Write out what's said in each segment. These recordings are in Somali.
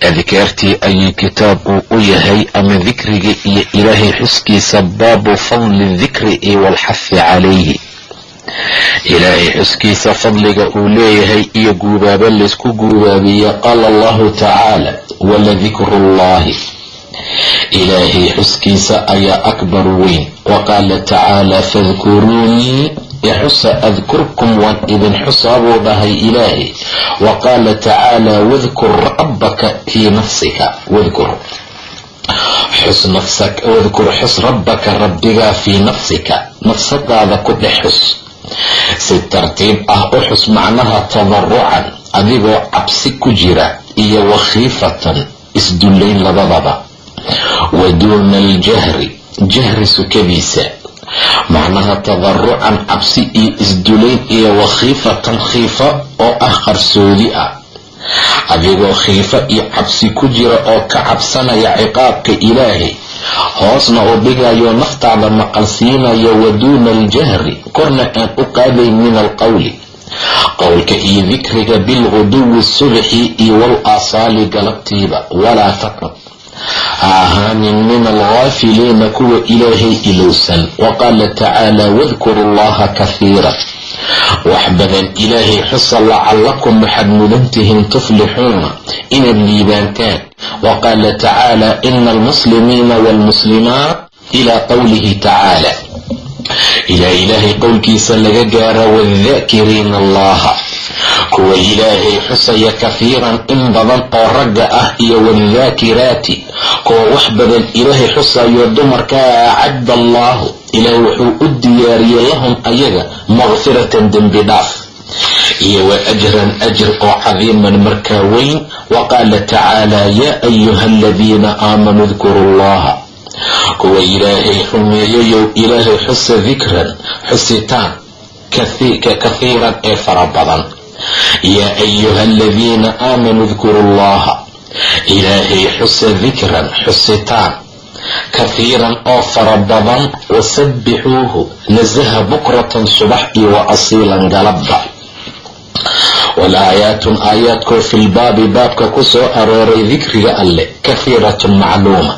adkaartii ayuu kitaabku u yahay ama dikriga iyo ilaahay xuskiisa baabu fadli dikri walxafi calayhi. Ilaahay xuskiisa fadliga uu leeyahay iyo guubaabo laysku guubaabiya qaala allahu tacaala waladikru llahi ilaahay xuskiisa ayaa akbar weyn. Wa qaala tacaala fadkuruunii ixusa adkurkum waan idin xusaa dhahay ilaahay wa qaala tacaala wadkur rabbaka fii nafsika wadkur xus nafsak wadkur xus rabbaka rabbigaa fii nafsika nafsadaada ku dhex xus si tartiib ah u xus macnaha tadarucan adigoo cabsi ku jira iyo wakhiifatan isdullayn labadaba wa duuna aljahri jahri sukadiisa macnaha tadarucan cabsi iyo isdulayn iyo wakhiifatan khiifa oo ah qarsoodi ah. Adigoo khiifo iyo cabsi ku jira oo ka cabsanaya ciqaabka ilaahay hoosna u dhigayo naftaada maqalsiinayo wa duuna aljahri korna aan u qaadayn min alqowli qowlka iyo dikriga bilguduwi subxi iyo wal aasaali galabtiiba walaa taqun ha ahaanin min algaafiliina kuwa ilaahay ilowsan wa qaala tacaala wadkuru llaha kahiira wax badan ilaahay xusa lacallakum waxaad mudantihiin tuflixuuna inaad liibaantaan wa qaala tacaala ina almuslimiina waalmuslimaat ilaa qowlihi tacaala ilaa ilaahay qowlkiisa laga gaara waadakiriina allaha kuwa ilaahay xusaya kahiiran in badan oo ragga ah iyo waaldaakiraati kuwa wax badan ilaahay xusayo dumarkaa acadda allaahu ilaah wuxuu u diyaariyey lahum ayaga maqfiratan dembi dhaaf. Iyo wa ajran ajr oo cadiiman markaa weyn wa qaala tacaala yaa ayuha aladiina aamanuu dkuru llaha kuwa ilaahay rumeeyayow ilaahay xusa dikran xusitaan kahiiran ee fara badan. Yaa ayuha aladiina aamanuu dkuru llaha ilaahay xusa dikran xusitaan kahiiran oo fara badan wasabbixuuhu nasaha bukratan subax iyo wa asiilan galabba walaayaatun aayaadkoo filbaabi baabka ku soo arooray dikriga alleh kahiiratun macluuma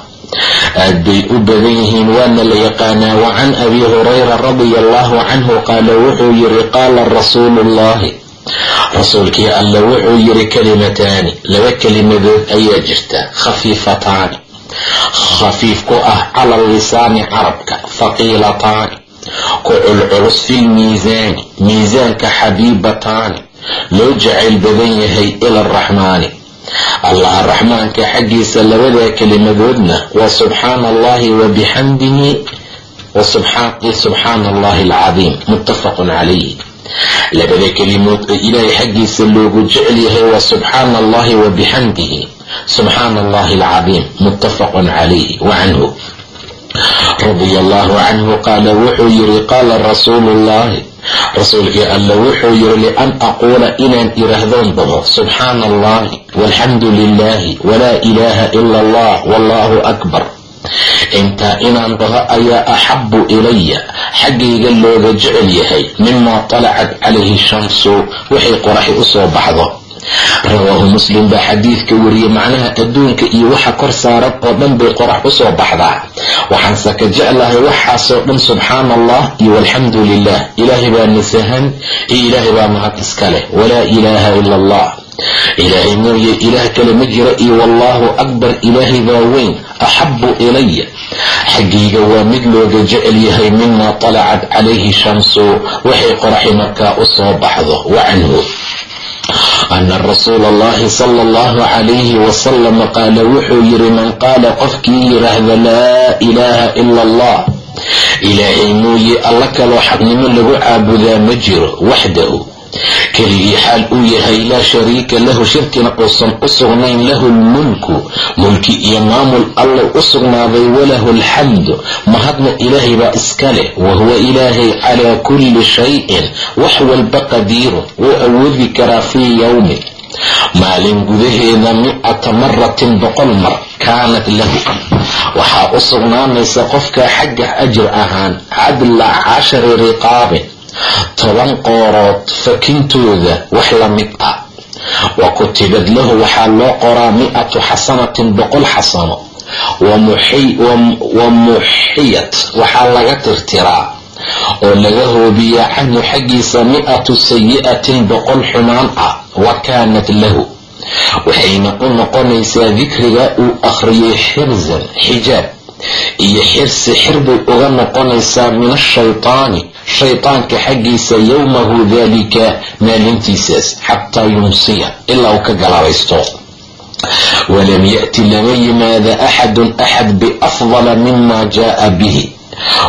aad bay u badan yihiin waana la yaqaanaa wa can abi hurayra radia allahu canhu qaala wuxuu yiri qaala rasuulu llahi rasuulkii alla wuxuu yiri kalimataani laba kelimadood ayaa jirta khafiifataani. Khafiif ku ah cala lisaani carabka faqiilataani. Ku culculus filmiisaani miisaanka xabiibataani. Loo jacayl badan yahay ila araxmaani allah raxmaanka xaggiisa labadaa kelimadoodna waa subxaana allahi wa bixamdihi subxaana allahi alcadiim. Muttafaqun calayh labada kelimood oo ilaahay xaggiisa loogu jecel yahay waa subxaana allahi wa bixamdihi subxaana allahi alcadiim. Muttafaqun calayh wa canhu. Radia allahu canhu qaala wuxuu yiri qaala rasuulu llahi rasuulkii alla wuxuu yiri lian aquula inaan iraahdoon dabo subxaana allahi walxamdu lilahi walaa ilaaha ila allah. Wallahu akbar intaa inaan dhaho ayaa axabu ilaya xaggayga looga jecel yahay mimaa talacat calayhi shamsu waxay qoraxi u soo baxdo. Rawaahu muslim baa xadiidka wariyey macnaha adduunka iyo waxa kor saaran oo dhan bay qorax u soo baxdaa. Waxaanse ka jeclahay waxaasoo dhan subxaana allah iyo walxamdu lilah ilaahay baa nasahan iyo ilaahay baa mahad iska leh. Walaa ilaaha ila allah ilaahay mooye ilaah kale ma jiro iyo wallaahu akbar ilaahay baa weyn axabu ilaya xaggayga waa mid looga jecel yahay mima talacat calayhi shamsu waxay qoraxi markaa u soo baxdo wa canhu. Ana rasuula allahi sala allahu calayhi wasalam qaala wuxuu yiri man qaala qofkii yidhaahda laa ilaaha ila allah ilaahay mooye alla kaloo xaqnimo lagu caabudaa ma jiro waxdahu keligii xaal uu yahay laa shariika lahu shirkina uusan u sugnayn lahu lmulku mulki iyo maamul alla u sugnaaday walahu alxamdu mahadna ilaahay baa iska leh wahuwa ilaahay calaa kulli shayin wax walba qadiirun wuu awoodi karaa fii yowmin maalin gudaheeda micata maratin boqol mar kaanat lahu. Waxaa u sugnaanaysa qofkaa xagga ajir ahaan cadla cashari riqaabin toban qoorood fakintooda wax la mid ah wa kutibad lahu waxaa loo qoraa mi-atu xasanatin boqol xasano. Wa muxiyat waxaa laga tirtiraa. Oo laga hoobiyaa canhu xaggiisa mi-atu sayi'atin boqol xumaan ah wa kaanat lahu. Waxayna u noqonaysaa dikriga uu akhriyay xirzan xijaab iyo xirsi xir bay uga noqonaysaa min ashaytaani shaytaanka xaggiisa yowmahu dalika maalintiisaas xataa yumsiya ilaa uu ka galaabaysto. Walam ya'ti lama yimaada axadun axad biafdala mima jaaa bihi.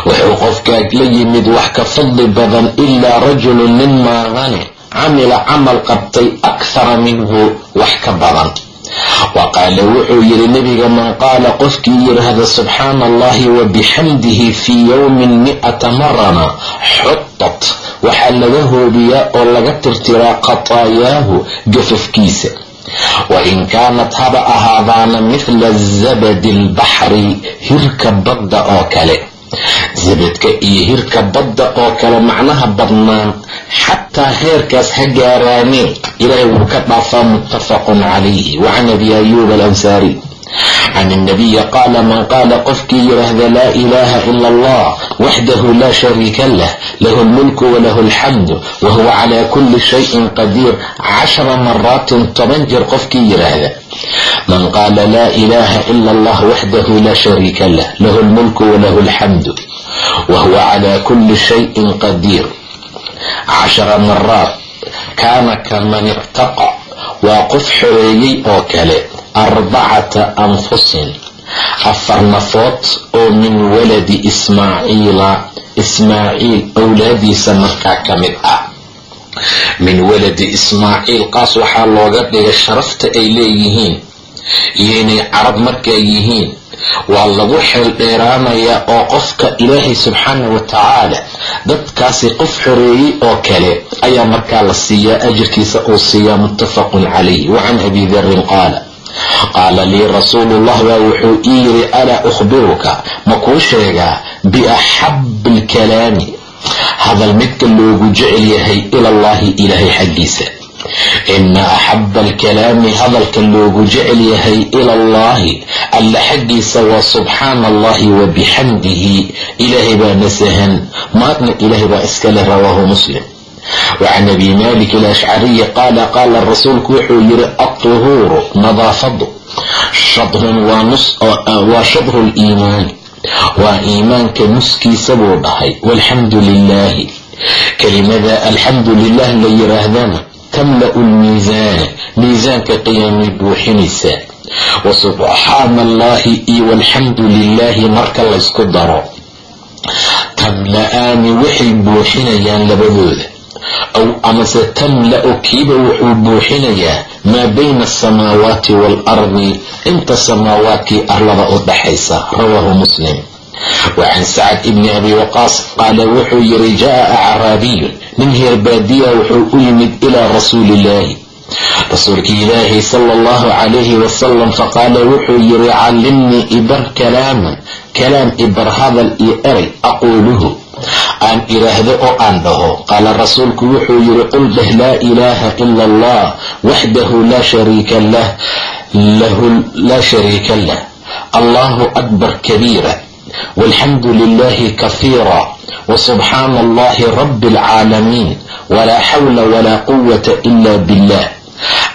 Wuxuu qofkaa la yimid wax ka fadli badan ilaa rajulun nin maadane camila camal qabtay akhara minhu wax ka badan wa qaala wuxuu yidhi nebiga man qaala? Qofkii yidhaahda subxaana allahi wa bixamdihi fii yowmin mi-ata marana xutat waxaa laga hoobiyaa oo laga tirtiraa khataayaahu gafafkiisa. Wa in kaanat haba ahaadaana mithla zabadi albaxri hirka badda oo kale zabadka iyo hirka badda oo kale macnaha badnaan xataa heerkaas ha gaaraaneen ilaahay wuu ka dhaafaa muttafaqun calayhi. Wa abi ayuub alansaari can الnabiyi qaala man qaala qofkii yidhaahda laa ilaha ila allah waxdahu laa shariika lah lahu lmulku walahu alxamdu wahuwa cala kuli shayin qadiir cashara maraatin toban jeer qofkii yidhaahda man qaala laa ilaha ila allah waxdahu laa shariika lah lahu lmulku walahu alxamdu wahuwa cala kuli shayin qadiir cashara maraat kaana kaman ictaqa waa qof xoreeyey oo kale arbacata anfusin afar nafood oo min waladi ismaaciila ismaaciil awlaadiisa markaa ka mid ah. Min waladi ismaaciil qaas waxaa looga dhigay sharafta ay leeyihiin iyo inay carab markaa yihiin. Waa lagu xeel dheeraanayaa oo qofka ilaahay subxaana wa tacaala dadkaasi qof xoreeyey oo kale ayaa markaa la siiyaa ajirkiisa uu siiyaa muttafaqun calayh wa can abi darin qaala qaala lii rasuulu llah baa wuxuu ii yiri alaa ukhbiruka. Ma kuu sheegaa? Biaxabi alkalaami hadal midka loogu jecel yahay ila allahi ilaahay xaggiisa. Ina axaba alkalaami hadalka loogu jecel yahay ila allahi alla xaggiisa waa subxaana allahi wa bixamdihi ilaahay baa nasahan. Maadna ilaahay baa iskale rawaahu muslim wacan abi malik alashcariyi qaala qaala rasuulku wuxuu yiri altuhuuru nadaafadu shadrun waa shadru liimaani waa iimaanka nuskiisa buu dhahay walxamdu lilaahi kelimada alxamdu lilah la yiraahdana tamla'u lmiisaana miisaanka qiyaamay buuxinaysa wa subxaana allahi iyo walxamdu lilaahi marka laysku daro tamla-aani waxay buuxinayaan labadooda aw amase tamla-u kiiba wuxuu buuxinayaa maa bayna asamaawaati waalardi inta samaawaadkii arlada u dhaxaysa rawaahu muslim. Wa can sacad ibni abi waqaas qaala wuxuu yiri jaa acraabiyun nin heer baadiya wuxuu u yimid ilaa rasuuli illaahi rasuulki ilaahi sala allahu calayhi wasalam faqaala wuxuu yiri callimnii ibar kalaaman kalaam ibar hadal iyo eray aquuluhu aan idhaahdo oo aan dhaho. Qaala rasuulku wuxuu yiri qul dheh laa ilaaha ila allah waxdahu laa shariika lah lahu laa shariika lah. Allahu akbar kabiira. Walxamdu lilahi kahiira wasubxaana allahi rabi alcaalamiin walaa xawla walaa quwata ila billah.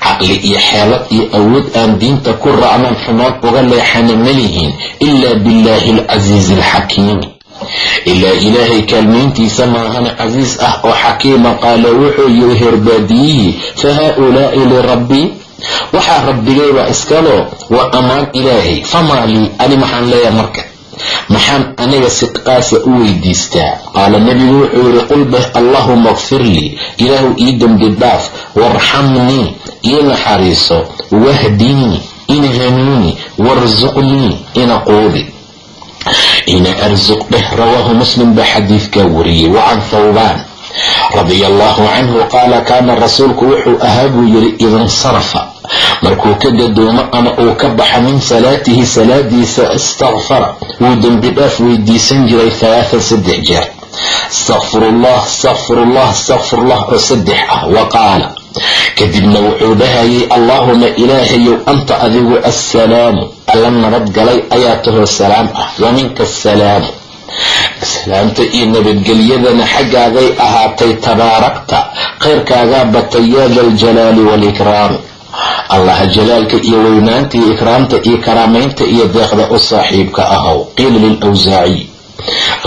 Caqli iyo xeelad iyo awood aan diinta ku raacnan xumaan uga leexana malihiin ilaa billaahi alcasiizi alxakiimi ilaa ilaahay kaalmayntiisa maahana casiis ah oo xakiima qaala wuxuu yiri herbaadiyihii fa haa-ulaa'i lirabbii waxaa rabbigayba iskaloo waa ammaan ilaahay. Famaa lii ani maxaan leeyahay marka? Maxaan aniga sidqaasa u weydiistaa? Qaala nebigu wuxuu yidhi qul beh allaahuma kfir lii. Ilaahu ii dembi dhaaf. Waarxamnii ii naxariiso. Wahdinii ina hanuuni warsuqnii ina quudi ina arsuq dheh rawaahu muslim baa xadiidkaa wariyey wacan thawbaan radia allahu canhu qaala kaana rasuulku wuxuu ahaa buu yidhi idansarafa markuu ka gadoomo ama uu ka baxa min salaatihi salaadiisa istakfara wuu dembi dhaaf weydiisan jiray halaatan saddex jeer astaqfirullah astaqfirullah astaqfirullah oo saddex ah wa qaala kadibna wuxuu dhahayay allaahuma ilaahayow anta adigu assalaamu alla nabadgalay ayaa tahoo salaam ah. Wa minka asalaamu salaamta iyo nabadgelyadana xaggaaday ahaatay tabaarakta khayrkaagaa batay yaa daljalaali waalikraam allaha jalaalka iyo weynaanta iyo ikraamta iyo karaamaynta iyo deeqda u saaxiibka ahow. Qiila lilwsaaciy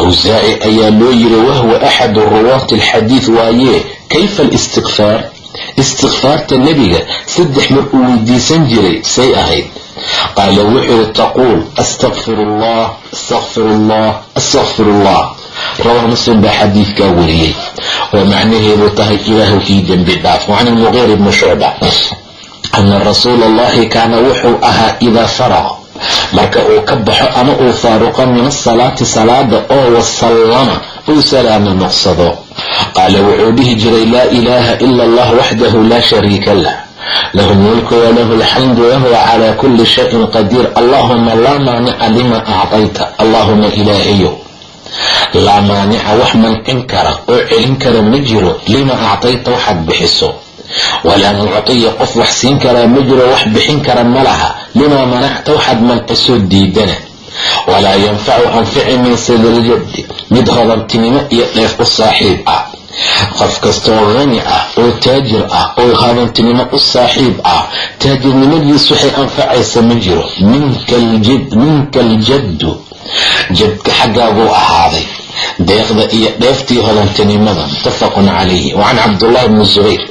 awsaaci ayaa loo yiri wahwa axadu ruwaati alxadiid waayee kayfa alistikfaar istikfaarta nebiga saddex mar uu weydiisan jiray say ahayd qaala wuxuu taquul astaqfir allah astaqfir allah astaqfir allah rawah muslim baa xadiidkaa wariyey oo macnaheedu tahay ilaahu ii dembi dhaaf wacan ilmuqiir ibni shucba ana rasuula allahi kaana wuxuu ahaa idaa faraqa marka uu ka baxo ama uu faaruqo min asalaati salaada oo wasallama uu salaamo noqsado qaala wuxuu dhihi jiray laa ilaaha ila allah waxdahu laa shariika lah lahu lmulku walahu alxamdu wahuwa calaa kuli shayin qadiir allahuma laa maanica lima acdayta allahuma ilaahayow laa maanica wax mancin kara oo celin kara ma jiro lima acdayta waxaad bixiso walaa muctiya qof wax siin karaa ma jiro wax bixin kara ma laha limaa manacta waxaad mancisoo diidana walaa yanfacu anfici min sadljaddi mid hodantinimo iyo dheef u saaxiib ah qof kastoo hani ah oo taajir ah oo hodantinimo u saaxiib ah taajirnimadiis waxay anfacaysa ma jiro. Minka aljaddu jadka xaggaaguu ahaaday. Deeqda iyo dheeftii hodantinimada muttafaqun calayhi wacan cabdullahi bni zubayr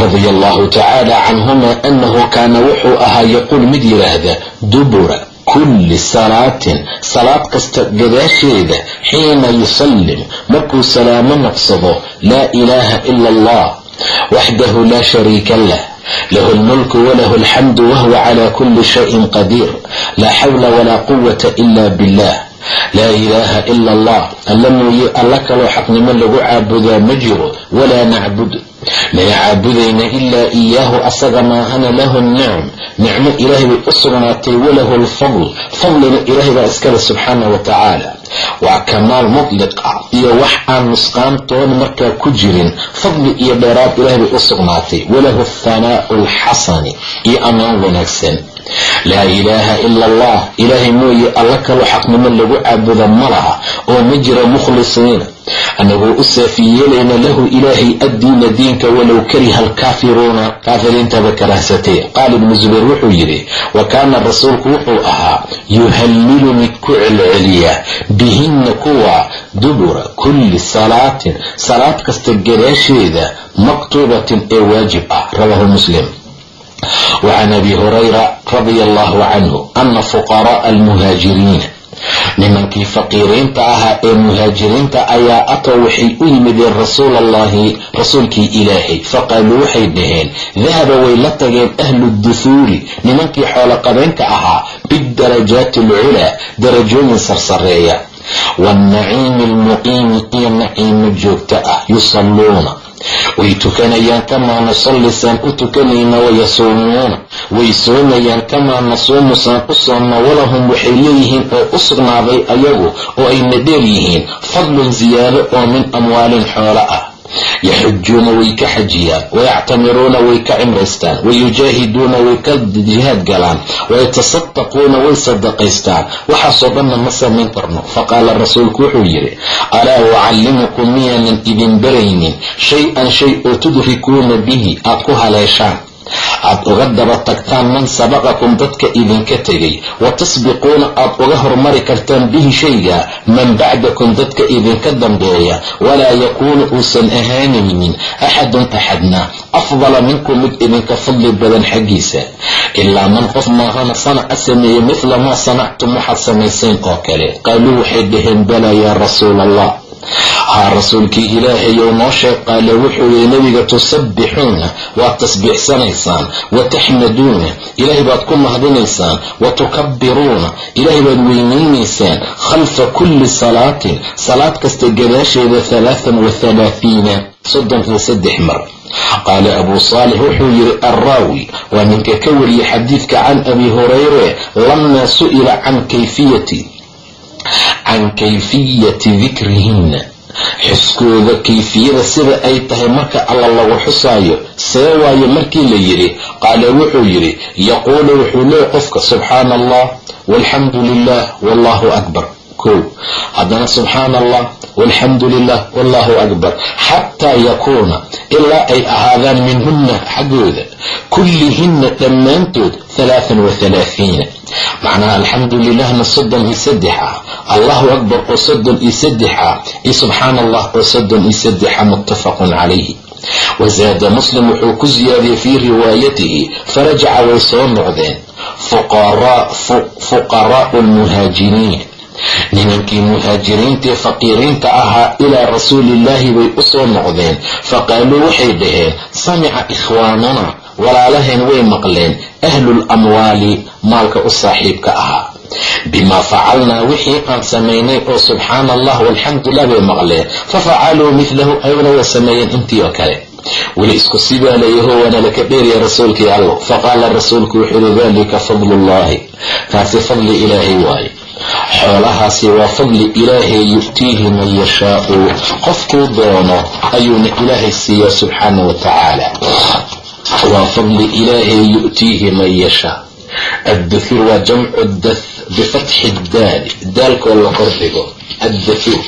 radia allahu tacaala canhuma anahu kaana wuxuu ahaa yaquul mid yidhaahda dubura kulli salaatin salaad kasta gadaasheeda xiina yusallim markuu salaamo noqsado laa ilaaha ila allah waxdahu laa shariika lah lahu lmulku walahu alxamdu wahuwa cala kuli shayin qadiir laa xawla walaa quwata ila billah laa ilaaha ila allah alla mooye alla kaloo xaqnimo lagu caabudaa ma jiro walaa nacbud mana caabudayna ilaa iyaahu asaga maahana lahu nicm nicmo ilaahay bay u sugnaatay walahu lfadl fadlina ilaahay baa iskale subxaana wa tacaala waa kamaal mutliq ah iyo wax aan nusqaantoon markaa ku jirin. Fadli iyo dheeraad ilaahay bay u sugnaatay walahu athanaa'u alxasani iyo ammaan wanaagsan laa ilaaha ila allah ilaahay mooye alla kaloo xaqnimo lagu caabuda ma laha oo ma jira mukhlisiina anagoo u saafi yeelayna lahu ilaahay addiina diinka walow kariha alkaafiruuna kaafiriintaba karahsatay qaala ibnu zubayr wuxuu yidhi wa kaana rasuulku wuxuu ahaa yuhallilu mid ku celceliya bihinna kuwa dubura kulli salaatin salaad kasta gadaasheeda maktuubatin ee waajib ah. Rawaahu muslim wacan abi hurayra radia allahu canhu ana fuqara'a almuhaajiriina nimankii faqiiriinta ahaa ee muhaajiriinta ayaa atow waxay u yimideen rasuul allahi rasuulkii ilaahay faqaaluu waxay dhaheen dahaba way la tageen ahlu duhuuri nimankii xooloqabeenka ahaa bidarajaati alculaa darajooyin sarsareeya waannaciimi almuqiimi iyo naciimo joogto ah yusalluuna way tukanayaan kamaa nusalli saan u tukanayna wayasuumuuna way soomayaan kamaa nasuumu saan u soomna walahum waxay leeyihiin oo u sugnaaday ayagu oo ayna dheer yihiin. Fadlun siyaado oo min amwaalin xoolo ah yaxujuuna way ka xajiyaan wayactamiruuna way ka cimraystaan wayujaahiduuna way ka jihaad galaan wayatasaddaquuna way sadaqaystaan waxaasoo dhanna ma samayn karno faqaala rasuulku wuxuu yidhi alaa ucallimukum miyaanan idin baraynin shay-an shay oo tudrikuuna bihi aad ku haleeshaan aad uga daba tagtaan man sabaqakum dadka idinka tegay wa tasbiquuna aad uga hormari kartaan bihi shayga man bacdakum dadka idinka dambeeya. Walaa yakuunu uusan ahaanaynin axadun axadna. Afdala minkum mid idinka fadli badan xaggiisa. Ilaa man qof maahana sanaca sameeye midla maa sanactum waxaad samayseen oo kale. Qaaluu waxay dhaheen balaa yaa rasuul allah haa rasuulkii ilaahayow noo sheeg qaale wuxuu yihi nabiga tusabbixuuna waad tasbiixsanaysaan wa taxmaduuna ilaahay baad ku mahadinaysaan wa tukabbiruuna ilaahay baad weynaynaysaan khalfa kulli salaatin salaad kasta gadaasheeda halaathan wa halaahiina soddon iyo saddex mar. Qaala abuu saalix wuxuu yidhi alraawi waa ninka ka wariyey xadiidka can abi hurayre lamaa su'ila can kayfiyati can kayfiyati dikrihinna xuskooda kayfiyada sida ay tahay marka alla lagu xusaayo see waayo markii la yidhi qaala wuxuu yidhi yaquulu wuxuu leeyay qofka subxaana allah walxamdu lilah wallahu akbar kow haddana subxaana allah walxamdu lilah wallahu akbar xataa yakuuna ilaa ay ahaadaan minhunna xaggooda kullihinna dhammaantood halaathan wa halaahiina macnaha alxamdu lilahna soddon iyo saddex ah allahu akbar oo soddon iyo saddex ah iyo subxaana allah oo soddon iyo saddexa muttafaqun calayhi wazaada muslim wuxuu ku siyaadiyey fii riwaayatihi farajaca way soo noqdeen fuqaraau lmuhaajiriin nimankii muhaajiriintaee faqiiriinta ahaa ilaa rasuulillaahi bay u soo noqdeen faqaaluu waxay dhaheen samica ikhwaanuna walaalaheen way maqleen ahlul amwaali maalka u saaxiibka ahaa. Bimaa facalnaa wixii aan samaynay oo subxaana allah walxamdulilah bay maqleen fafacaluu midlahu ayaguna way sameeyeen intii oo kale. Weli isku sidaa layaho waana laka dheeriya rasuulkii allo faqaala rasuulku wuxuu yihi dalika fadlullahi. Taasi fadli ilaahay waaye xoolahaasi waa fadli ilaahay yu'tiihi man yashaa'u. Qofkuu doono ayuuna ilaahay siiya subxaana watacaala waa fadli ilaahay yu'tiihi man yashaa addathur waa jamcu dath bifatxi daal. Daalkoo la kordhigo addathur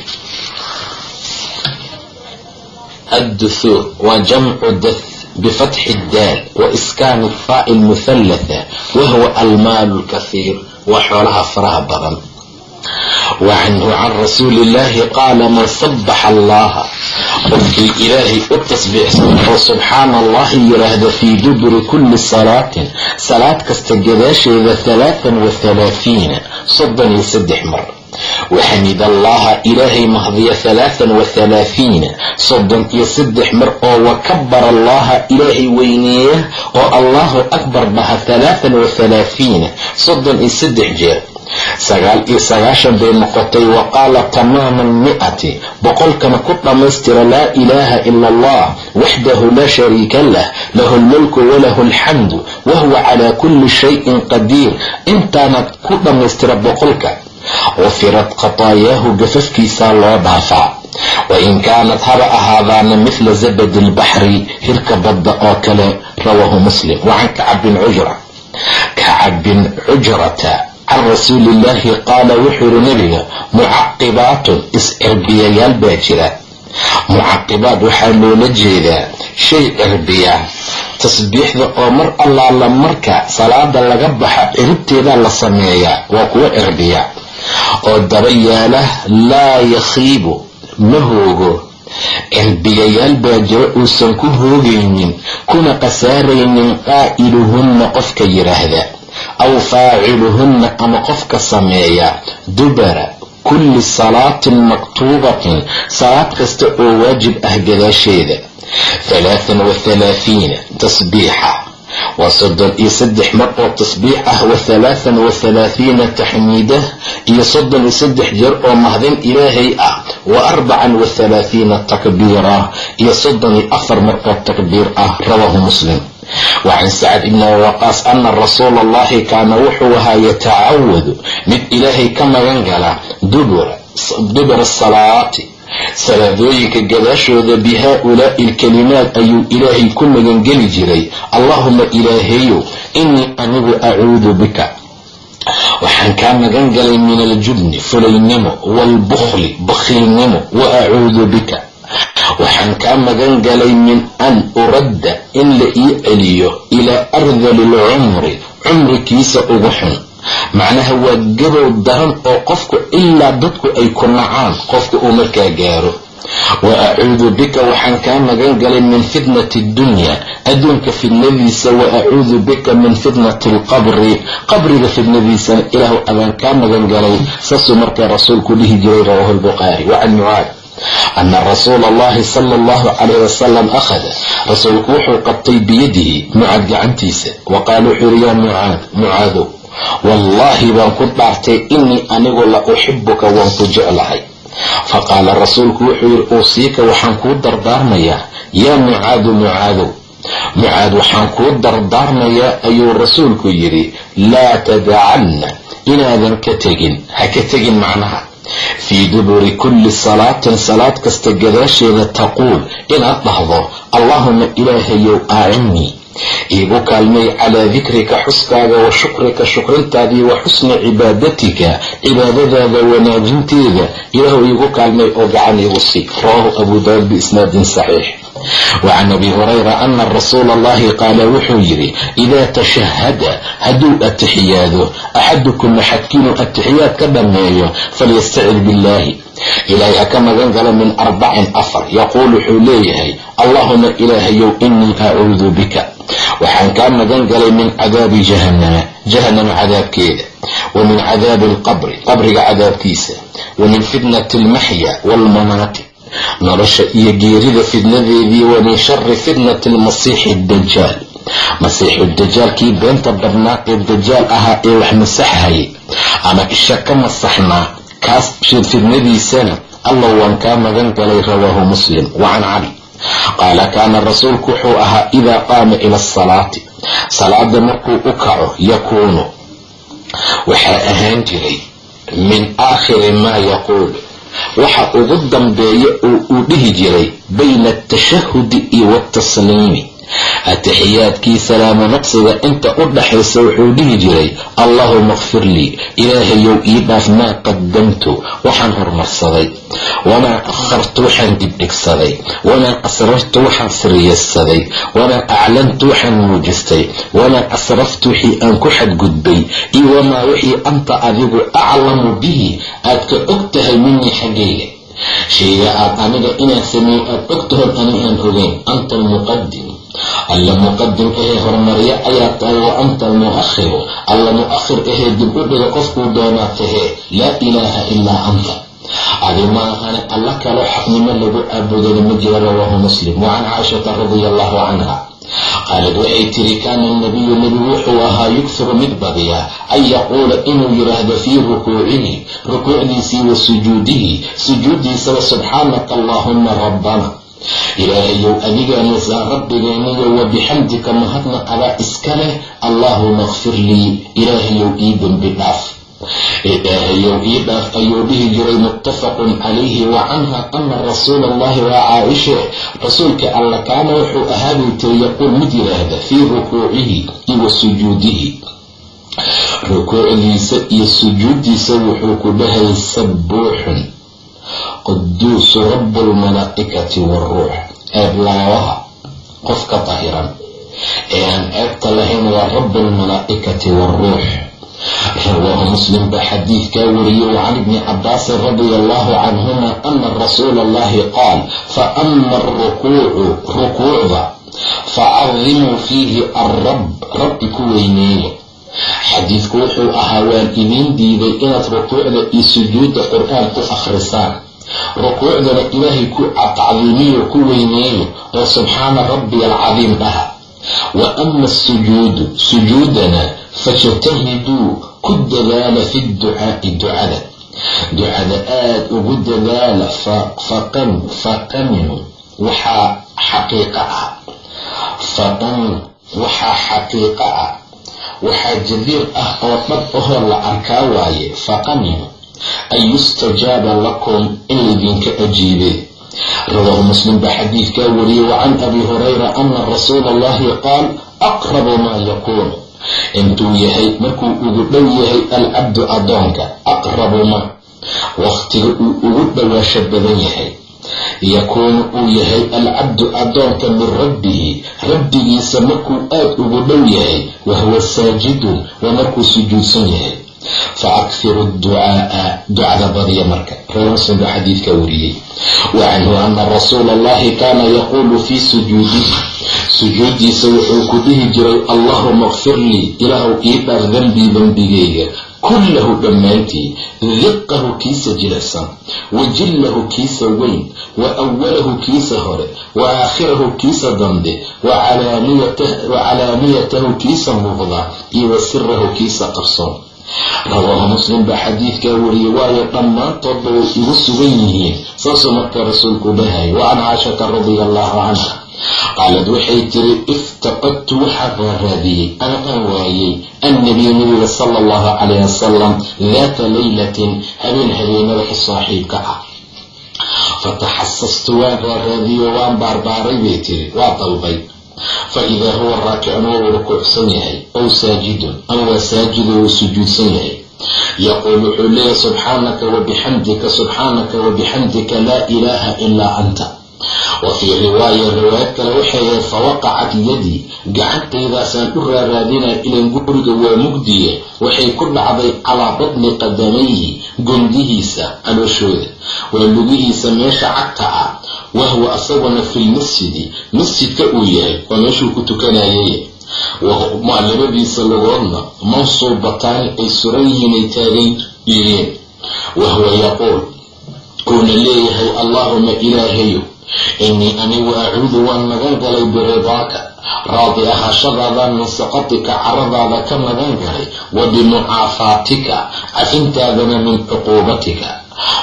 addathur waa jamcu dath bifatxi daal. Wa iskaani thaa'i lmuhallatha wahwa almaalu lkahiir waa xoolaha faraha badan. Wa canhu can rasuuli illaahi qaala man sabbaxa allaha qofkii ilaahay u tasbiixsada oo subxaana allahi yiraahda fii duburi kulli salaatin salaad kasta gadaasheeda halaaan wa halaahiina soddon iyo saddex mar waxamid allaha ilaahay mahdiya halaathan wa halaahiina soddon iyo saddex mar oo wakabara allaha ilaahay weyneeya oo allahu akbar dhaha halaathan wa halaahiina soddon iyo saddex jeer sagaal iyo sagaashan bay noqotay wa qaala tamaama almi'ati boqolkana ku dhammaystira laa ilaaha ila allah waxdahu laa shariika lah lahu lmulku walahu alxamdu wahuwa calaa kulli shayin qadiir intaana ku dhammaystira boqolka gufirad khataayaahu gafafkiisaa loo dhaafaa wain kaanat haba ahaadaana midla zabadi lbaxri hirka badda oo kale rawaahu muslim wacan kacab bin cujra kacab bin cujrata can rasuuli illaahi qaala wuxuu yihi nabiga mucaqibaatun is-cirbiyayaal baa jira mucaqibaad waxaa loola jeedaa shay cirbiya tasbiixda oo mar allaala marka salaada laga baxa ciribteedaa la sameeyaa waa kuwo cirbiya oo daba yaalla laa yakhiibu ma hoogo. Cirbiyayaal baa jira uusan ku hoogaynin kuna qasaaraynin qaa'iluhunna qofka yidhaahda aw faaciluhunna ama qofka sameeya. Dubara kulli salaatin maktuubatin salaad kasta oo waajib ah gadaasheeda. Halaathan wa halaahiina tasbiixa waa soddon iyo saddex mar oo tasbiix ah wa halaathan wa halaahiina taxmiidah iyo soddon iyo saddex jeer oo mahdin ilaahay ah wa arbacan wa halaahiina takbiira iyo soddon iyo afar mar oo takbiir ah rawaahu muslim wacan sacad ibni waqaas ana rasuula wuxuu ahaa yatacawadu mid ilaahay ka magan gala dubura salaati salaadooyinka gadaashooda bi haa-ulaa'i alkalimaat ayuu ilaahay ku magangeli jiray. Allahuma ilaahayow inii anigu acuudu bika. Waxaan kaa magan galay min aljubni fulaynimo waalbukhli bakhiilnimo wa acuudu bika. Waxaan kaa magan galay min an uradda in la ii celiyo ilaa ardali lcumri cumrikiisa ugu xun macnaha waa gabow daran oo qofku ilaa dadku ay ku nacaan qofka uu markaa gaaro. Wa acuudu bika waxaan kaa magan galay min fitnati dunya adduunka fidnadiisa wa acuudu bika min fitnati alqabri qabriga fidnadiisana ilaahu adaan kaa magan galay saasuu markaa rasuulku dhihi jiray rawaahu lbukhaari wacan mucaad ana rasuula allahi sala allahu calayh wasalam akhada rasuulku wuxuu qabtay biyadihi mucaad gacantiisa. Wa qaala wuxuu yihi yaa mucaad mucaadow wallaahi baan ku dhaartay inii anigu la uxibuka waan ku jeclahay. Faqaala rasuulku wuxuu yidhi uusiika waxaan kuu dardaarmayaa. Yaa mucaadu mucaadow mucaad waxaan kuu dardaarmayaa ayuu rasuulku yidhi. Laa tadacanna inaadan ka tegin. Ha ka tegin macnaha. Fii duburi kulli salaatin salaad kasta gadaasheeda taquul inaad dhahdo allaahuma ilaahayow aacinnii iigu kaalmay calaa dikrika xuskaaga wa shukrika shukrintaadii wa xusni cibaadatika cibaadadaada wanaajinteeda ilaahu iigu kaalmay oo gacan iigu sii. Rawaahu abu daawud biisnaadin saxiix wacan abi hurayra ana rasuula allahi qaala wuxuu yidhi idaa tashahada hadduu atixiyaado axadukum axadkiinuu atixiyaad ka dhammeeyo falyastacid billaahi. Ilaahay ha ka magan galo min arbacin afar. Yaquul wuxuu leeyahay allahuma ilaahayow inii acuudu bika. Waxaan kaa magan galay min cadaabi jahannama jahannama cadaabkeeda. Wa min cadaabi alqabri qabriga cadaabkiisa. Wa min fitnati almaxya waalmamaati nolosha iyo geerida fidnadeedii wa min shari fitnati almasiixi addajaal. Masiixu dajaalkii beenta badnaa ee dajaal ahaa ee wax masaxhayay ama isha ka masaxnaa kaas fidnadiisana allah waan kaa magan galay rawaahu muslim. Wa can cali. Qaala kaana rasuulku wuxuu ahaa idaa qaama ila asalaati salaada markuu u kaco yakuunu. Waxaa ahaan jiray min aakhiri maa yaquulu waxa ugu dambeeya oo uu dhihi jiray bayna altashahudi iyo waatasliimi atixiyaadkii salaamo naqsiga inta u dhaxaysa wuxuu dhihi jiray allaahuma kfir lii ilaahayow ii dhaaf maa qadamtu waxaan hormarsaday. Wamaa akhartu waxaan dibdhigsaday. Wamaa asrartu waxaan siriyaysaday wamaa aclantu waxaan muujistay. Wamaa asraftu wixii aan ku xadgudbay. Iyo wamaa wixii anta adigu aclamu bihi aad ka og tahay minii xaggayga shayga aad aniga inaan sameeyo aad og tahon ani aan ogeyn. Anta almuqadim alla muqadim ahee horumaryo ayaa tahay wa anta almu'akhiru alla mu'akhir ahee dib u dhiga qofkuu doonaa tahee laa ilaaha ilaa anta. Adi maahane alla kaloo xaqnimo lagu caabudana ma jira rawaahu muslim. Wa can caaishata radia allahu canha qaalad waxay tiri kaana nabiyu nebigu wuxuu ahaa yugfiru mid badiya an yaquula inuu yidhaahdo fii rukuucihi rukuucdiisii wa sujuudihi sujuuddiisaba subxaanaka allaahuma rabbana ilaahayow adigaanisaa rabbigeeniyo wa bixamdika mahadna adaa iska leh allaahuma kfir lii ilaahayow ii dembi dhaaf. Ilaahayow ii dhaaf ayuu dhihi jiray muttafaqun calayhi wa canha ana rasuula allahi waa caaishe rasuulka alla kaana wuxuu ahaabay tiri yaquul mid yidhaahda fii rukuucihi iyo wa sujuudihi. Rukuucdiisa iyo sujuuddiisa wuxuu ku dhahay sabbuuxun quduusu rabu lmalaa'ikati waaruux eeblaawaha qofka tahiran. Ee aan ceebta lahayn waa rabu lmalaa'ikati waaruux rawaahu muslim baa xadiidkaa wariyey can ibni cabaasin radia allahu canhuma ana rasuula allahi qaal faama arukuucu rukuucda facadimuu fiihi alrab rabbi ku weyneeya xadiidku wuxuu ahaa waan idiin diiday inaad rukuucda iyo sujuudda qur'aan ku akhrisaan rukuucdana ilaahay ku tacdiimiyo ku weyneeyo oo subxaana rabbiya alcadiim dhaha. Wa ama asujuudu sujuudana fajtahiduu ku dadaala fi ducaai ducada. Ducada aada ugu dadaala faqaminu waxaa xaqiiqa ah. Faqaminu waxaa xaqiiqa ah waxaa jadiir ah oo dhab ahoo la arkaa waaye faqaminu an yustajaaba lakum in laydinka ajiibe. Rawaahu muslim baa xadiidkaa wariyey wa can abi hurayra ana rasuula allahi qaal aqrabu maa yakuun intuu yahay markuu ugu dhow yahay alcabdu adoonka aqrabu maa wakhtiga uu ugu dhowaasho badan yahay yakuunu uu yahay alcabdu addoonka min rabbihi. Rabbigiisa markuu aad ugu dhow yahay wahuwa saajidun waa markuu sujuudsan yahay. Fa akhiru ducaaa ducada badiya marka. Reer muslim baa xadiidkaa wariyey. Wa canhu ana rasuula allahi kaana yaquulu fii sujuudihi. Sujuuddiisa wuxuu ku dhihi jiray allahuma kfir lii ilaahu ii dhaaf dembii dembigeyga kullahu dhammaantii diqahu kiisa jilicsan wa jillahu kiisa weyn wa awalahu kiisa hore wa aakhirahu kiisa dambe wa calaaniyatahu kiisa muuqda iyo wa sirahu kiisa qarsoon rawaahu muslim baa xadiidkaa wariyey waayo dhammaantoodba way igu sugan yihiin saasuu markaa rasuulku dhahay wa can caashata radia allahu canha qaalad waxay tiri iftaqadtu waxaa raaraadiyey ana aan waayey? Annabiy nabiga sala allahu calayh wasalam daata laylatin habeen habeenada ka saaxiibka ah. Fataxasastu waan raaraadiyo waan baarbaaray bay tiri waa dalbay fa huwa raakicun waa rukuucsan yahay ow saajidun ama waa saajido wuu sujuudsan yahay yaquul wuxuu leeyahy subxaanaka wabixamdika subxaanaka wabixamdika laa ilaaha ilaa anta wa fii riwaaya riwaayad kale waxay ahayd fawaqacat yadii gacantaydaasaan u raaraadinaa ilan guriga waa mugdiye waxay ku dhacday calaa badni qadamayhi gondihiisa calooshooda waa lugihiisa meesha cagta ah wahwa asaguna filmasjidi masjidka uu yahay waa meeshuu ku tukanayay. Maa labadiisa lugoodna mansuubataani ay suran yihiin ay taagan yihiin. Wahwa yaquul uuna leeyahay allaahuma ilaahayo innii anigu acuudu waan magan galay biridaaka raadi ahaashadaada min saqatika caradaada ka magan galay wa bimucaafaatika cafintaadana min cuquubatika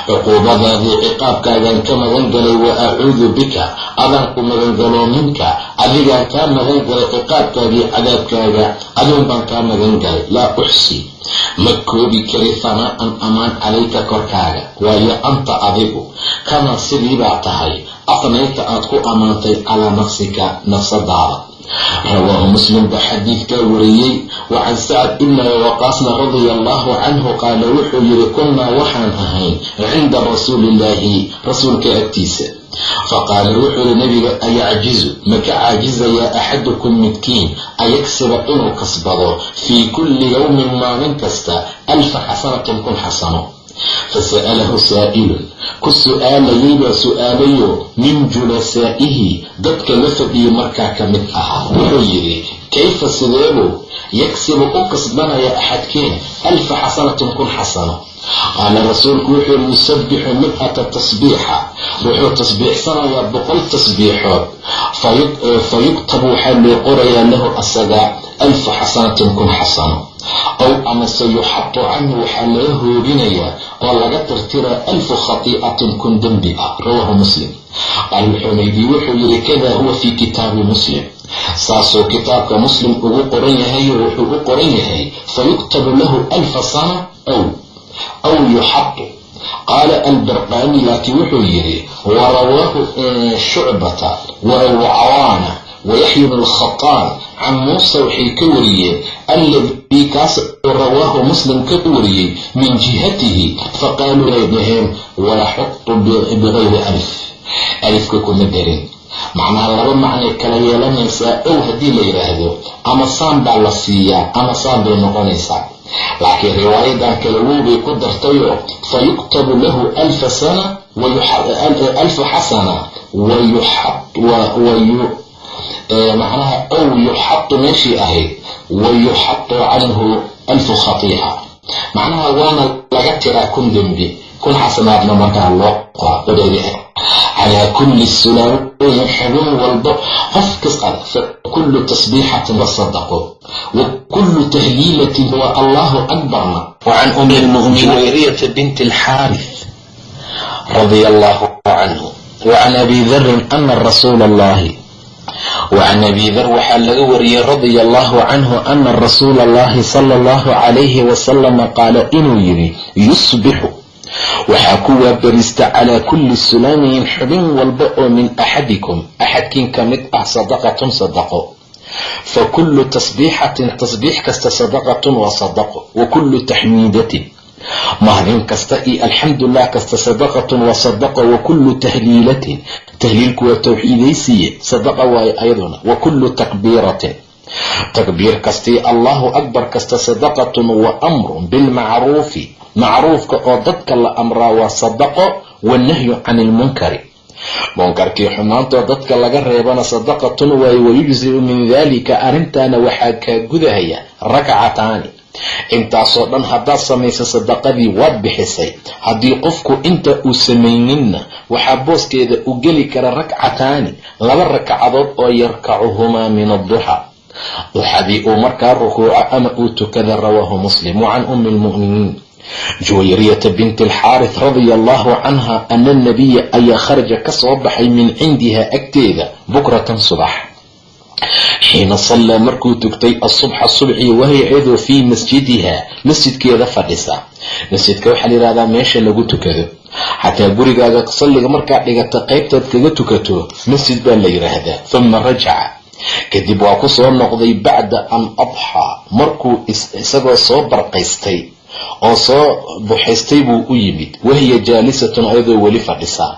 cuquubadaadii ciqaabkaagaan ka magan galay wa acuudu bika adaan ku magangaloo minka adigaan kaa magan galay ciqaabkaagii cadaabkaaga adigun baan kaa magan galay laa uxsi ma koobi kari hanaa'an amaan calayka korkaaga waayo anta adigu kamaa sidii baa tahay aqnayta aad ku ammaantay calaa nafsika nafsadaada rawaahu muslim baa xadiidkaa wariyey wa can sacad ibni waqaasna radia allahu canhu qaala wuxuu yiri kunnaa waxaan ahayn cinda rasuulillaahi rasuulka agtiisa. Faqaala wuxuu yihi nabiga ayacjizu? Maka caajizayaa axadukum midkiin? Ayagsiba inuu kasbado fii kulli yowmin maalin kasta alfa xasanatin kun xasano fasa'alahu saa'ilun ku su'aalayay baa su'aalayo min julasaa'ihi dadka la fadhiyay markaa ka mid ahaa wuxuu yidhi kayfa sideebuu yagsibu u kasbanaya axadkeen alfa xasanatin kun xasano. Qaala rasuulku wuxuu yidhi yusabbixu mid-ata tasbiixa. Wuxuu tasbiixsanayaa boqol tasbiixood. Fa yuktabu waxaa loo qorayaa lahu asaga alfa xasanatin kun xasano ow amase yuxatu canhu waxaa laga hoorinayaa oo laga tirtiraa alfu khatii'atin kun dembi ah. Rawaahu muslim. Alxumaydi wuxuu yidhi kada huwa fii kitaabi muslim. Saasuu kitaabka muslim ugu qoran yahayo wuxuu u qoran yahay fayuktabu lahu alfa sana ow aw yuxatu qaala albarqaani laakiin wuxuu yidhi warawaahu shucbata warawacawaana wayaxya bn lkhataan can muusa waxay ka wariyeen alladii kaas rawaahu muslim ka wariyey min jihatihi faqaaluu ay dhaheen wayaxutu bigayri alif alifka kuma darin macnaha laba macnay kala yeelanaysaa ow haddii la yidhaahdo ama saan baa la siiyaa ama saan bay noqonaysaa laakiin riwaayadan kale wowbay ku dartayoo fa yuktabu lahu alfa sana alfa xasana macnaha ow yuxatu meeshii ahayd wa yuxatu canhu alfu khatiixa. Macnaha waana laga tiraa kun dembi. Kun xasanaadna markaa loo qoraa calaa kulli sulaamin xubin walbo qof kasta fakullu tasbiixatin wasadaqo wa kullu tahliilatin huwa allahu akbarna. Wacan umi lmu'miniin juwayriyata binti radia allahu canhu wacan abi darin ana rasuula allahi wacan abi dar waxaa laga wariyey radia allahu canhu ana rasuula allahi sala allahu calayhi wasalama qaala inuu yidhi yusbixu waxaa ku waabarista calaa kulli sulaamin xubin walba oo min axadikum axadkiin ka mid ah sadaqatun sadaqo. Fa kullu tasbiixatin tasbiix kasta sadaqatun waa sadaqo. Wa taxmiidatin mahdin kasta iyo alxamdulilah kasta sadaqatun wa sadaqa wa kullu tahliilatin tahliilku waa tawxiidaysiye sadaqa waaye ayaduna wa kullu takbiiratin takbiir kastii allahu akbar kasta sadaqatun wa amrun bilmacruufi macruufka oo dadka la amraa waa sadaqo wanahyu cani ilmunkari munkarkii xumaantoo dadka laga reebana sadaqatun waaye wayujziu min dalika arrintaana waxaa kaa gudahaya rakcataani intaasoo dhan haddaad samaysa sadaqadii waad bixisay. Haddii qofku inta uu samayninna waxaa booskeeda u geli kara rakcataani laba rakcadood oo yarkacuhumaa min adduxa duxadii uu markaa rukuuco ama uu tukada rawaahu muslim can ummi lmu'miniin juwayriyata binti alxaaris radia allahu canha ana nabiya ayaa kharaja ka soo baxay min cindiha agteeda bukratan subax xiina sallaa markuu tugtay asubxa subxi wahiya iyadoo fii masjidiha masjidkeeda fadhisa masjidka waxaa la yihahdaa meesha lagu tukado. Xataa gurigaaga salliga markaad dhigata qaybtaad kaga tukato masjid baa la yidhaahdaa huma rajaca. Kadib waa ku soo noqday bacda an adxaa markuu isagoo soo barqaystay oo soo buxaystay buu u yimid. Wahiya jaalisatun ayadoo weli fadhisaa.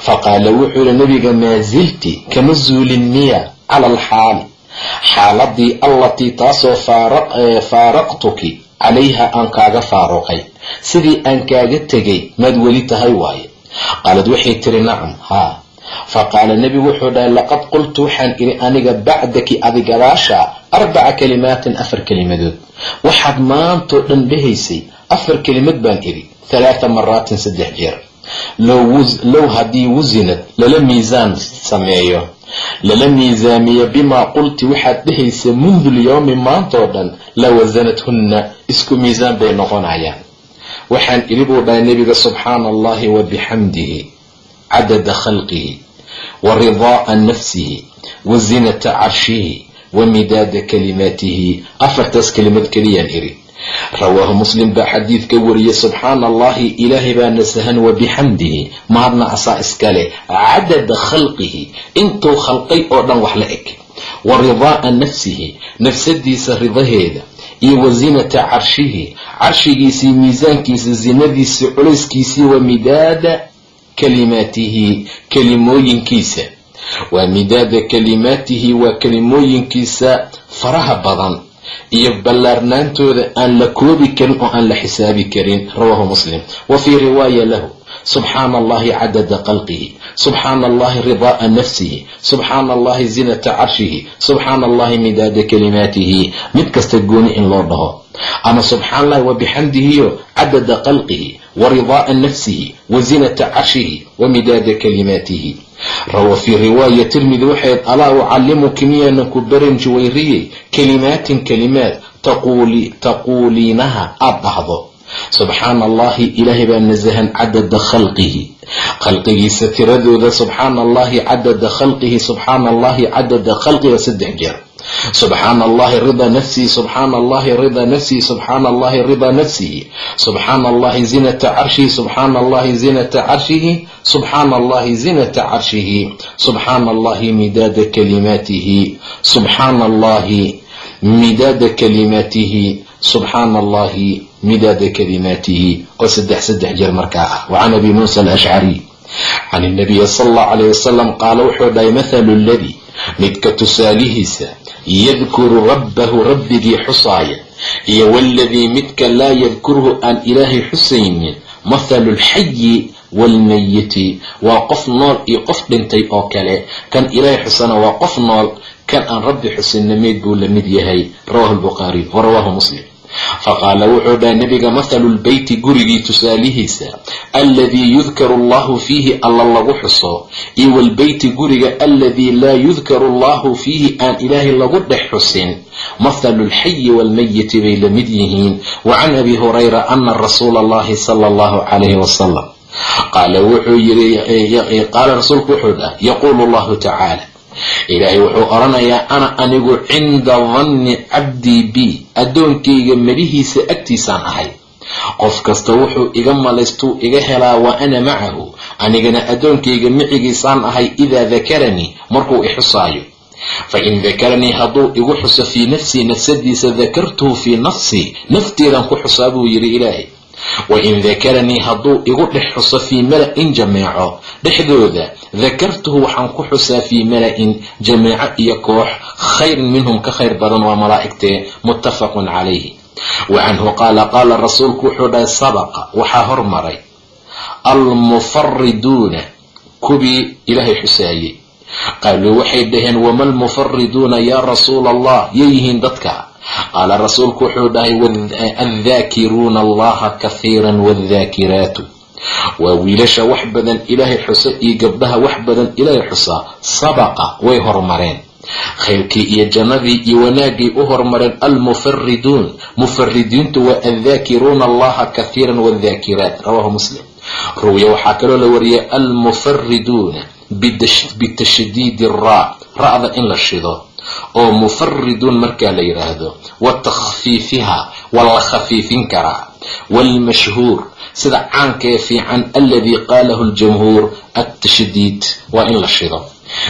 Fa qaala wuxuu yihi nabiga maa zilti kama zuulin miya cala alxaali xaaladii allatii taasoo faaraqtuki calayha aan kaaga faaruqay sidii aan kaaga tegay maad weli tahay waaye qaalad waxay tiri nacam haa fa qaala nebigu wuxuu dhahay laqad qultu waxaan idhi aniga bacdaki adigadaasha arbaca kalimaatin afar kelimadood waxaad maantoo dhan dhahaysay afar kelimad baan idhi halaatha maraatin saddex jeer low haddii wusinad lala miisaan sameeyo. Lala miisaamiyo bimaa qulti waxaad dhehaysa mundu lyowmi maantoo dhan la wasanathunna isku miisaan bay noqonayaan. Waxaan idhi buu dhahay nebiga subxaana allahi wa bixamdihi cadada khalqihi wa ridaaa nafsihi wa zinata carshihi wa midaada kalimaatihi. Afartaas kelimad keliyaan idhi rawaahu muslim baa xadiidka wariyey subxaana allahi ilaahay baa nasahan wa bixamdihi mahadna asaa iskale cadada khalqihi intuu khalqay oo dhan wax la eg. Wa ridaaa nafsihi nafsadiisa ridaheeda iyo wa carshihi carshigiisii miisaankiisa zinadiisii culayskiisii wa midaada kalimaatihi kelimooyinkiisa. Waa midaada kalimaatihi waa kelimooyinkiisa faraha badan iyo ballaarnaantooda aan la koobi karin oo aan la xisaabi karin. Rawaahu muslim. Wa fii riwaaya lahu subxaana allahi cadada qalqihi subxaana allahi ridaaa nafsihi subxaana allahi zinata carshihi subxaana allahi midaada kalimaatihi. Mid kasta gooni in loo dhaho. Ama subxaan allahi wa bixamdihiyo cadada qalqihi wa ridaaa nafsihi wa zinata carshihi wa midaada kalimaatihi rawa fii riwaaya tirmidi waxayd alaa ucallimuki miyaanan ku baran juwayriyey? Kalimaatin kalimaad taquuliinaha aada dhahdo. Subxaana allahi ilaahay baa nasahan cadada khalqihi. Khalqigiisa tiradooda subxaana allahi cadada khalqihi subxaana allahi cadada khalqiga saddex jeer subxaana allahi ridaa nafsihi subxaana allahi ridaa nafsihi subxaana allahi ridaa nafsihi subxaana allahi zinata carshihi subxaana allahi zinata carshihi subxaana allahi zinata carshihi subxaana allahi midaada kalimaatihi subxaana allahi midaada kalimaatihi subxaana allahi midaada kalimaatihi oo saddex saddex jeer markaa ah. Wa can abi muusa alashcari can inabiyi sala allahu calayh wasalam qaala wuxuu dhahay mathalu ladii midka tusaalihiisa yadkuru rabbahu rabbigii xusaaya iyo waladii midka laa yadkurhu aan ilaahay xusaynin mathalu lxayi waalmayiti waa qof nool iyo qof dhintay oo kale. Kan ilaahay xusana waa qof nool kan aan rabbi xusinna meyd buu la mid yahay. Rawahu lbukhaariy wa rawaahu muslim faqaala wuxuu dhahay nabiga mathalu lbeyti gurigii tusaalihiisa aladii yudkaru allahu fiihi alla lagu xuso iyo walbeyti guriga aladii laa yudkaru allahu fiihi aan ilaahay lagu dhex xusin mathalu lxayi waalmayiti bay la mid yihiin wa can abi hurayra ana rasuula allahi sala allahu calayhi wasalam qaala wuxuu yii qaala rasuulku wuxuu dhaha yaquulu allahu tacaala ilaahay wuxuu odhanayaa ana anigu cinda danni cabdii bi. Addoonkayga melihiisa agtiisaan ahay. Qof kasta wuxuu iga malaystuu iga helaa wa ana macahu. Anigana addoonkayga micigiisaan ahay idaa dakaranii markuu ixusaayo fa in dakaranii hadduu igu xuso fii nafsii nafsadiisa dakartuhu fii nafsii nafteedaan ku xusaa buu yidhi ilaahay wain dakaranii hadduu igu dhex xuso fii mala-in jameeco dhexdooda dakartuhu waxaan ku xusaa fii mala-in jameeco iyo koox khayrin minhum ka khayr badan waa malaa'igtee muttafaqun calayhi. Wa canhu qaala qaala rasuulku wuxuu dhahay sabaqa waxaa hormaray almufariduuna kuwii ilaahay xusaayey qaaluu waxay dhaheen wama almufariduuna yaa rasuula allah yayihiin dadka qaala rasuulku wuxuu dhahay addaakiruuna allaha kahiira wadaakiraatu waa wiilasha wax badan ilaahay xusa iyo gabdhaha wax badan ilaahay xusaa sabaqa way hormareen khayrkii iyo jannadii iyo wanaagay u hormareen almufariduun mufaridiintu waa addaakiruuna allaha kahiira wadaakiraat rawaahu muslim ruwiya waxaa kaloo la wariyay almufariduuna bitashdiidi raa ra-da in la shido oo mufariduun markaa la yidhaahdo wa takhfiifiha waa la khafiifin karaa waalmashhuur sida caanka ee fiican aladii qaalahu ljamhuur atashdiid waa in la shido.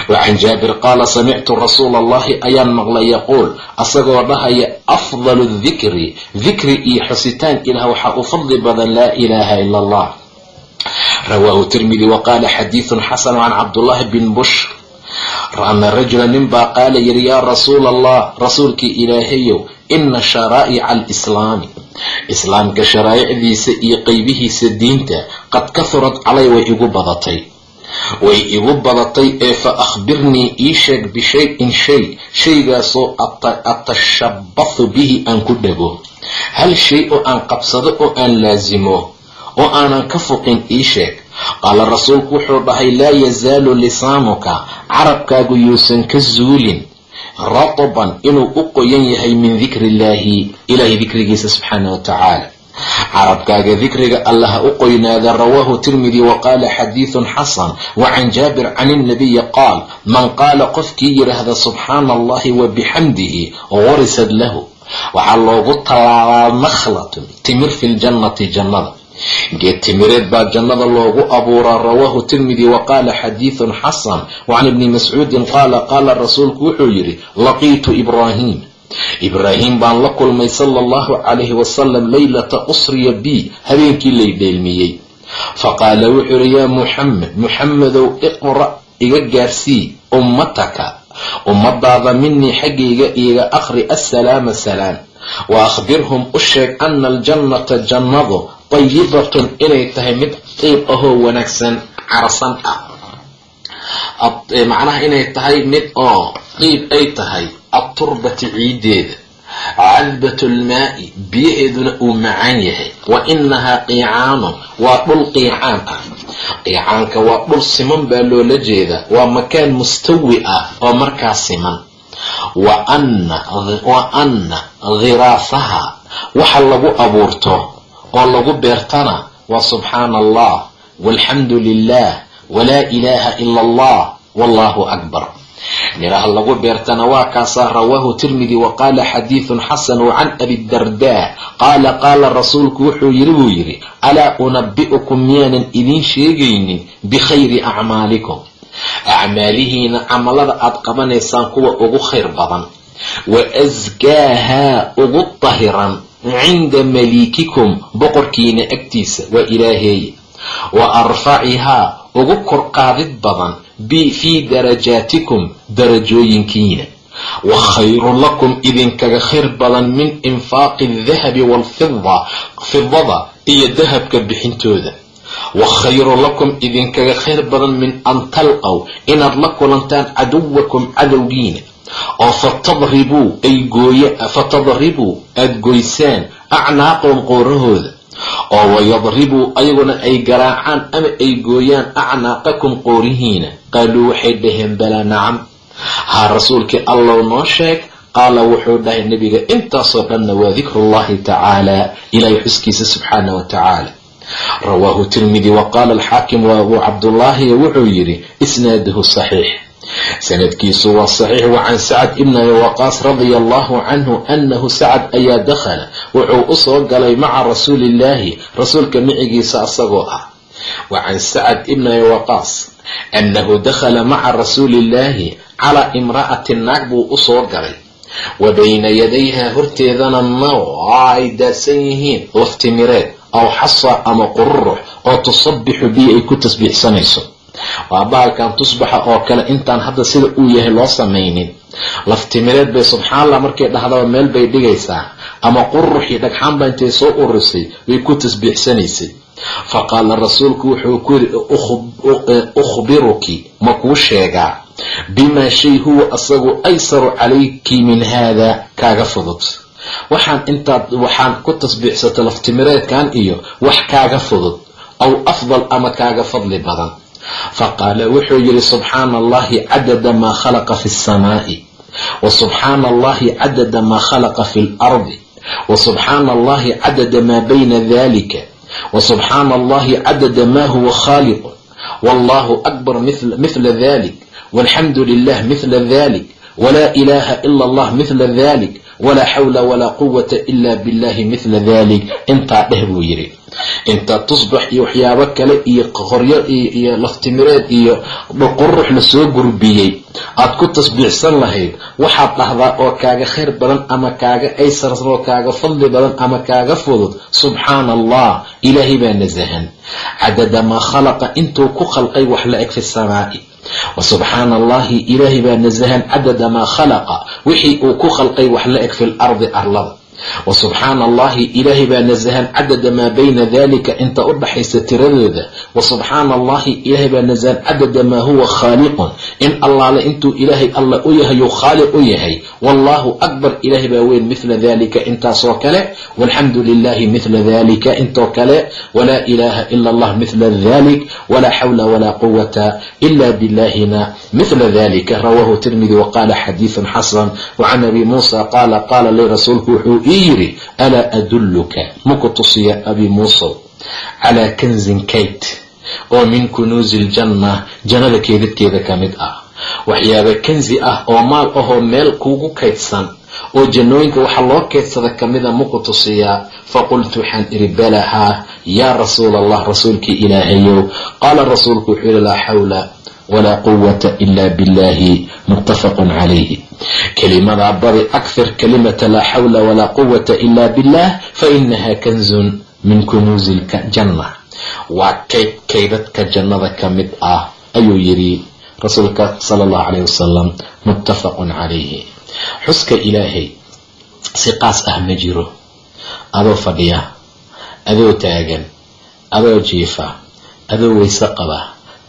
Wa can jaabir qaala samictu rasuula allahi ayaan maqlay yaquul asagoo dhahaya afdalu dikri dikri iyo xusitaan ilaah waxaa u fadli badan laa ilaaha ila allah rawaahu tirmidi wa qaala xadiidun xasanu can bin bushr ana rajula nin baa qaala yidhi yaa rasuula allah rasuulkii ilaahayow ina sharaa'ica alislaami islaamka sharaa'icdiisa iyo qeybihiisa diinta qad kahurad calay way igu badatay way igu badatay ee fa akhbirnii ii sheeg bishay-in shay shaygaasoo atashabathu bihi aan ku dhago hal shay oo aan qabsado oo aan laasimo oo aanan ka foqin ii sheeg. Qaala rasuulku wuxuu dhahay laa yazaalu lisaanuka carabkaagu yuusan ka zuulin ratban inuu u qoyan yahay min dikri illaahi ilaahay dikrigiisa subxaana wa tacaala. Carabkaaga dikriga allaha u qoynaada rawaahu tirmidi wa qaala xadiidun xasan wa can jaabir can ilnabiyi qaal man qaala qofkii yidhaahda subxaana allahi wa bixamdihi gurisad lahu. Waxaa loogu tallaabaa nakhlatun timir fi ljannati jannada geed timireed baa jannada loogu abuuraa rawaahu tirmidi wa qaala xadiidun xasan wa can ibni mascuudin qaala qaala rasuulku wuxuu yidhi laqiitu ibraahim ibraahim baan la kulmay sala allahu calayhi wasalam leylata usriya bi habeenkii lay dheelmiyey. Faqaala wuxuu yihi yaa muxamed muxamedow iqra' iga gaarsii ummataka. Ummadaada minii xaggayga iiga akhri assalaama salaam. Wa akhbirhum u sheeg ana aljannata jannadu tayibatun inay tahay mid qiib ahoo wanaagsan carsan ah macnaha inay tahay mid oo qiib ay tahay aturbati ciideeda cadbatu lmaa'i biyaheeduna uu macaan yahay wa inahaa qiicaanu waa dhul qiicaan ah qiicaanka waa dhul siman baa loola jeedaa waa makaan mustawi ah oo markaa siman wa anna khiraasaha waxa lagu abuurto oo lagu beertana waa subxaana allah walxamdu lilah walaa ilaaha ila allah wallahu akbar. Midhaha lagu beertana waa kaasaa rawaahu tirmidi wa qaala xadiidun xasanu can abidardaa qaala qaala rasuulku wuxuu yiri buu yidhi alaa unabi'ukum miyaanan idiin sheegaynin bikhayri acmaalikum? Acmaalihiina camalada aad qabanaysaan kuwa ugu khayr badan. Wa askaahaa ugu dahiran cinda maliikikum boqorkiina agtiisa waa ilaaheeye wa arfacihaa ugu korqaadid badan fii darajaatikum darajooyinkiina wa khayrun lakum idinkaga khayr badan min infaaqi aldahabi waalfida fidada iyo dahabka bixintooda wa khayrun lakum idinkaga khayr badan min an talqow inaad la kulantaan caduwakum cadowgiina oo fatadribuu ay gooya fatadribuu aada goysaan acnaaqahum qoorahooda. Oo wayadribuu ayaguna ay garaacaan ama ay gooyaan acnaaqakum qoorihiina. Qaaluu waxay dhaheen balaa nacam. Haa rasuulkii allow noo sheeg qaala wuxuu dhahay nebiga intaasoo dhanna waa dikrullahi tacaala. Ilaahay xuskiisa subxaana wa tacaala. Rawaahu tirmidi wa qaala alxaakim wa abuu cabdullaahi wuxuu yidhi isnaaduhu saxiix sanadkiisu waa saxiix wa can sacad ibn abi waqaas radia allahu canhu anahu sacad ayaa dakhala wuxuu u soo galay maca rasuulillaahi rasuulka micigiisa asagoo ah. Wa can sacad ibn abi waqaas annahu dakhala maca rasuulillaahi calaa imra'atin naag buu u soo galay. Wa bayna yadayha horteedana naw ay daadsan yihiin laftimireed aw xasa ama qururux oo tusabbixu bihi ay ku tasbiixsanayso waa baalkan tusbaxa oo kale intaan hadda sida uu yahay loo samaynin. Laftimireed bay subxaanallah markay dhahdaba meel bay dhigaysaa. Ama quruxii dhagxaanba intay soo urisay bay ku tasbiixsanaysay. Fa qaala rasuulku wuxuu ku yidhi ukhbiruki ma kuu sheegaa? Bimaa shay huwa asagu aysaru calayki min haada? Kaaga fudud. Waxaan intaad waxaan ku tasbiixsata laftimireedkan iyo wax kaaga fudud. Aw afdal ama kaaga fadli badan faqaala wuxuu yidhi subxaana allahi cadada maa khalaqa fi lsamaa'i wa subxaana allahi cadada maa khalaqa fi lardi wa subxaana allahi cadada maa bayna dalika wa subxaana allahi cadada maa huwa khaaliqun wallahu akbar mithla dalik walxamdu lilah mithla dalik walaa ilaaha ila allah mithla dalik walaa xawla walaa quwata ila billahi mithla dalik intaa dheh buu yidhi. Intaa tusbax iyo waxyaabo kale iyo qoryo iyo laftimireed iyo qurux la soo gurbiyey aad ku tasbiixsan lahayd waxaad dhahdaa oo kaaga khayr badan ama kaaga aysarsan oo kaaga fadli badan ama kaaga fudud subxaana allah ilaahay baa nasahan. Cadada maa khalaqa intuu ku khalqay wax la eg fi samaa'i wa subxaana allahi ilaahay baa nasahan cadada maa khalaqa. Wixii uu ku khalqay wax la eg fi lardi arlada wa subxaana allahi ilaahay baa nasahan cadada maa bayna dalika inta u dhaxaysa tiradooda wa subxaana allahi ilaahay baa nasahan cadada maa huwa khaaliqun in allaale intuu ilaahay alla u yahay uu khaaliq u yahay. Wallahu akbar ilaahay baa weyn mithla dalika intaasoo kale. Walxamdu lilahi mithla dalika intoo kale. Walaa ilaaha ila allah mithla dalik walaa xawla walaa quwata ila bilahina mithla dalika rawahu tirmidi waqaala xadiiثun xasan. Wacan abi muusa qaala qaala li rasuulku wuxuu ii alaa adulluka? Maku tusiya abi muusow calaa kanzin kayt oo min kunuusi ljanna jannada keedadkeeda ka mid ah. Waxyaaba kanzi ah oo maal ahoo meel kuugu kaydsan oo jannooyinka waxa loo kaydsada kamida maku tusiyaa faqultu waxaan idhi balahaa yaa rasuula allah rasuulkii ilaahayow. Qaala rasuulku wuxuu yihi laa xawla walaa quwata ila billahi muttafaqun calayhi kelimadaa badi akhir kalimata laa xawla walaa quwata ila billah fa inaha kanzun min kunuusi ljanna waa kayd kaydadka jannada ka mid ah ayuu yidhi rasuulka sala allahu calayh wasalam muttafaqun calayhi xuska ilaahay si qaas ah ma jiro adoo fadhiya adoo taagan adoo jiifa adoo weyse qaba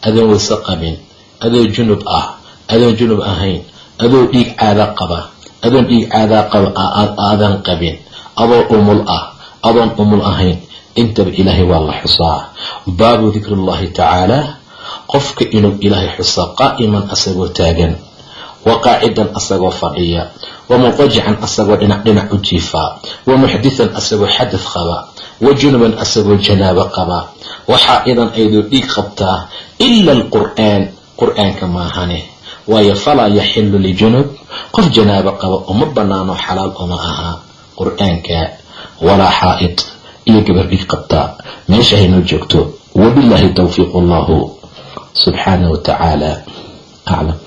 adoon weyse qabin adoo junub ah adoon junub ahayn adoo dhiig caada qaba adoon dhiig caadaa qaba aadan qabin adoo umul ah adoon umul ahayn intaba ilaahay waa la xusaa baabu dikri llahi tacaala qofka inuu ilaahay xusaa qaa'iman asagoo taagan wa qaacidan asagoo fadhiya wa muqajican asagoo dhinac dhinac u jiifaa wa muxditan asagoo xadad qaba wa junuban asagoo janaabo qaba waxaa idan aydoo dhiig qabtaa ila alqur'aan qur'aanka maahane. Waayo falaa yaxilu lijunub. Qof janaabo qaba uma banaano xalaal uma aha qur'aanka. Walaa xaa'id iyo gabar dhiig qabtaa meesha haynoo joogto. Wabilaahi towfiiq allahu subxaanah wa tacaala aclam